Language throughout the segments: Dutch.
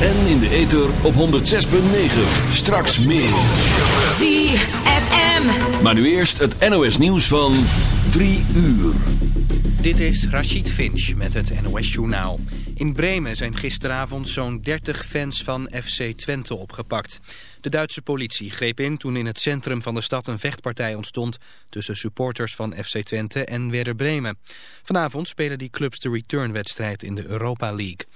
En in de ether op 106.9. Straks meer. ZFM. Maar nu eerst het NOS nieuws van 3 uur. Dit is Rachid Finch met het NOS Journaal. In Bremen zijn gisteravond zo'n 30 fans van FC Twente opgepakt. De Duitse politie greep in toen in het centrum van de stad een vechtpartij ontstond... tussen supporters van FC Twente en Werder Bremen. Vanavond spelen die clubs de returnwedstrijd in de Europa League.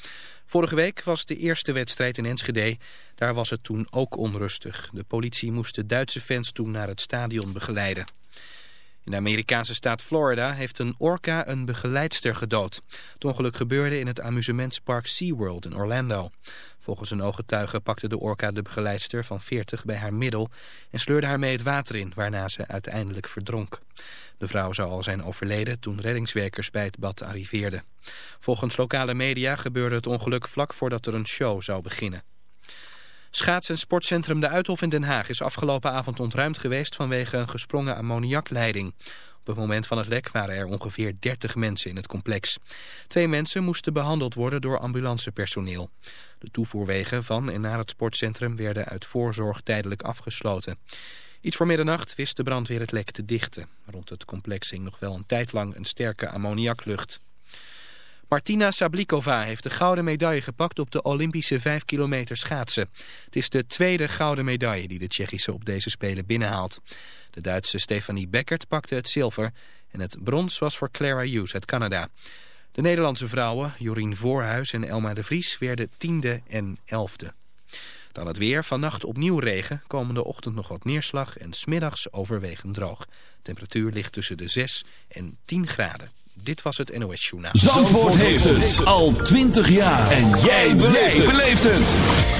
Vorige week was de eerste wedstrijd in Enschede. Daar was het toen ook onrustig. De politie moest de Duitse fans toen naar het stadion begeleiden. In de Amerikaanse staat Florida heeft een orka een begeleidster gedood. Het ongeluk gebeurde in het amusementspark SeaWorld in Orlando. Volgens een ooggetuige pakte de orka de begeleidster van 40 bij haar middel... en sleurde haar mee het water in, waarna ze uiteindelijk verdronk. De vrouw zou al zijn overleden toen reddingswerkers bij het bad arriveerden. Volgens lokale media gebeurde het ongeluk vlak voordat er een show zou beginnen. Schaats- en sportcentrum De Uithof in Den Haag is afgelopen avond ontruimd geweest vanwege een gesprongen ammoniakleiding. Op het moment van het lek waren er ongeveer 30 mensen in het complex. Twee mensen moesten behandeld worden door ambulancepersoneel. De toevoerwegen van en naar het sportcentrum werden uit voorzorg tijdelijk afgesloten. Iets voor middernacht wist de brandweer het lek te dichten. Rond het complex hing nog wel een tijd lang een sterke ammoniaklucht. Martina Sablikova heeft de gouden medaille gepakt op de Olympische 5 kilometer schaatsen. Het is de tweede gouden medaille die de Tsjechische op deze Spelen binnenhaalt. De Duitse Stefanie Beckert pakte het zilver en het brons was voor Clara Hughes uit Canada. De Nederlandse vrouwen, Jorien Voorhuis en Elma de Vries, werden tiende en elfde. Dan het weer, vannacht opnieuw regen, komende ochtend nog wat neerslag en smiddags overwegend droog. Temperatuur ligt tussen de 6 en 10 graden. Dit was het NOS Journaal. Zandvoort, heeft het al 20 jaar. En jij beleeft het.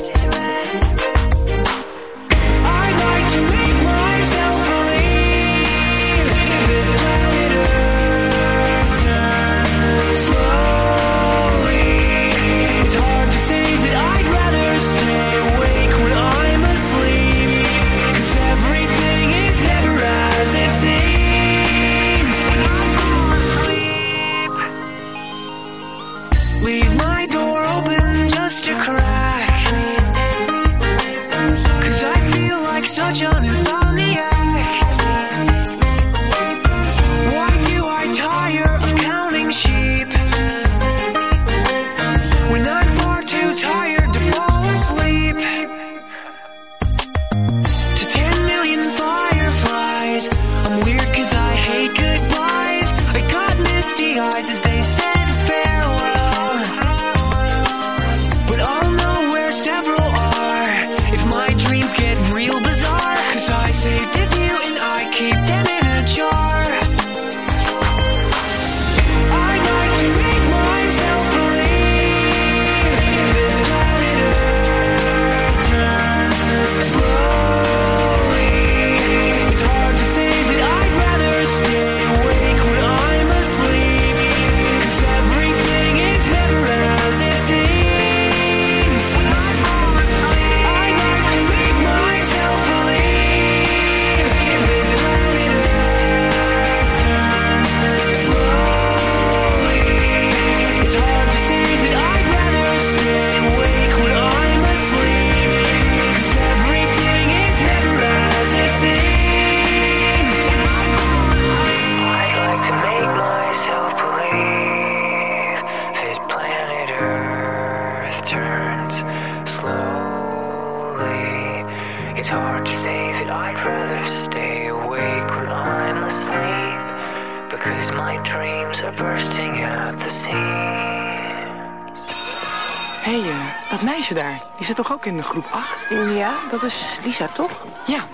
Lisa, toch? Ja,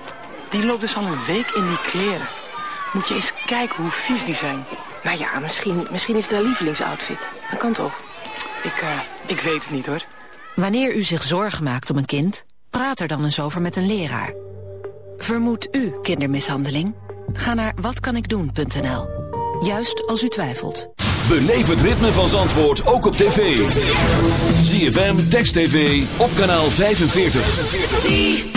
die loopt dus al een week in die kleren. Moet je eens kijken hoe vies die zijn. Nou ja, misschien, misschien is het haar lievelingsoutfit. Dat kan toch? Ik, eh, ik weet het niet, hoor. Wanneer u zich zorgen maakt om een kind, praat er dan eens over met een leraar. Vermoedt u kindermishandeling? Ga naar watkanikdoen.nl. Juist als u twijfelt. Beleef het ritme van Zandvoort ook op tv. ZFM, Text TV, op kanaal 45.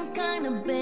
some kind of baby.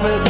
promise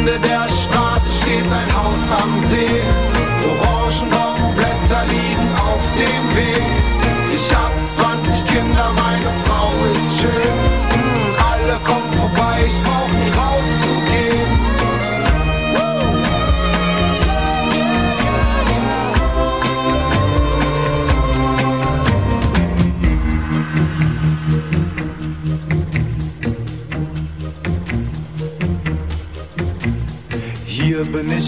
Ende der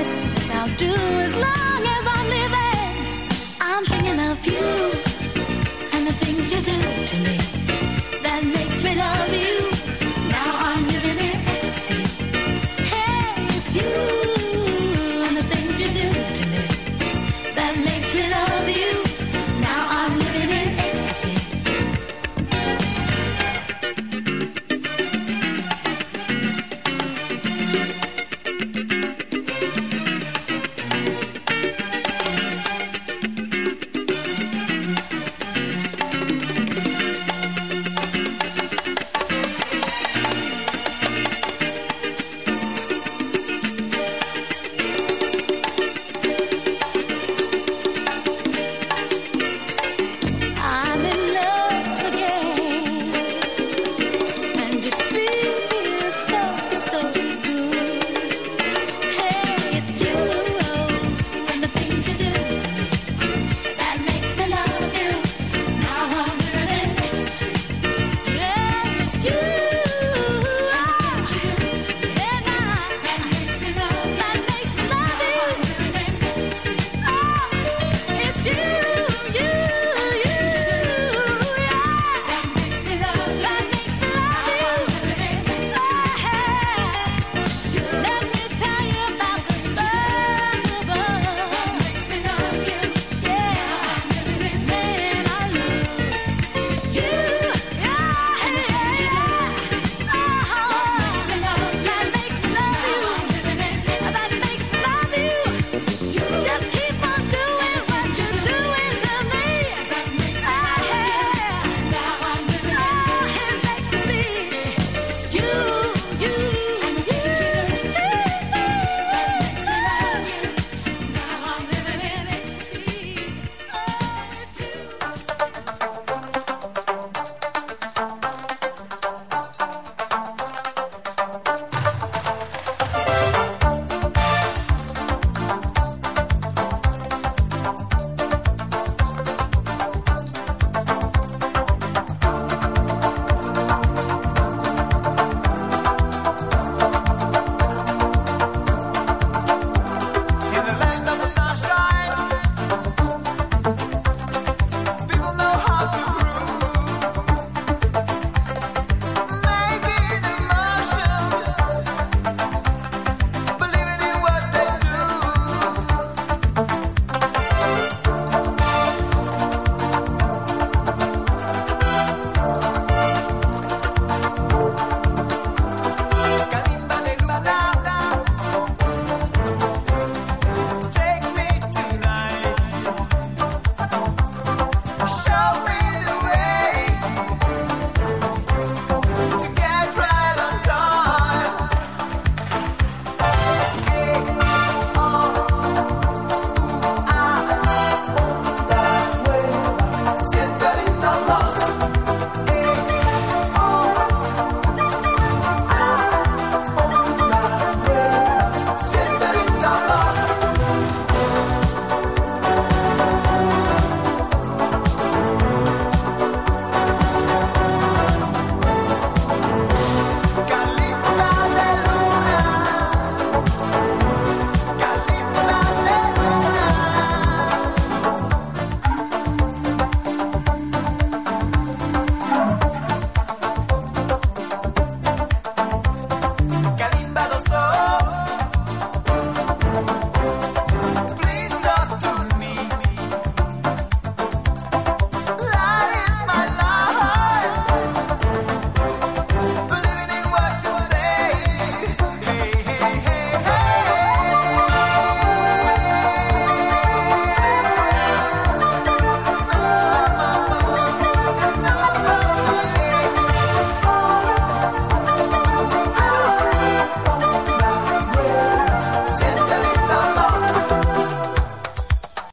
honest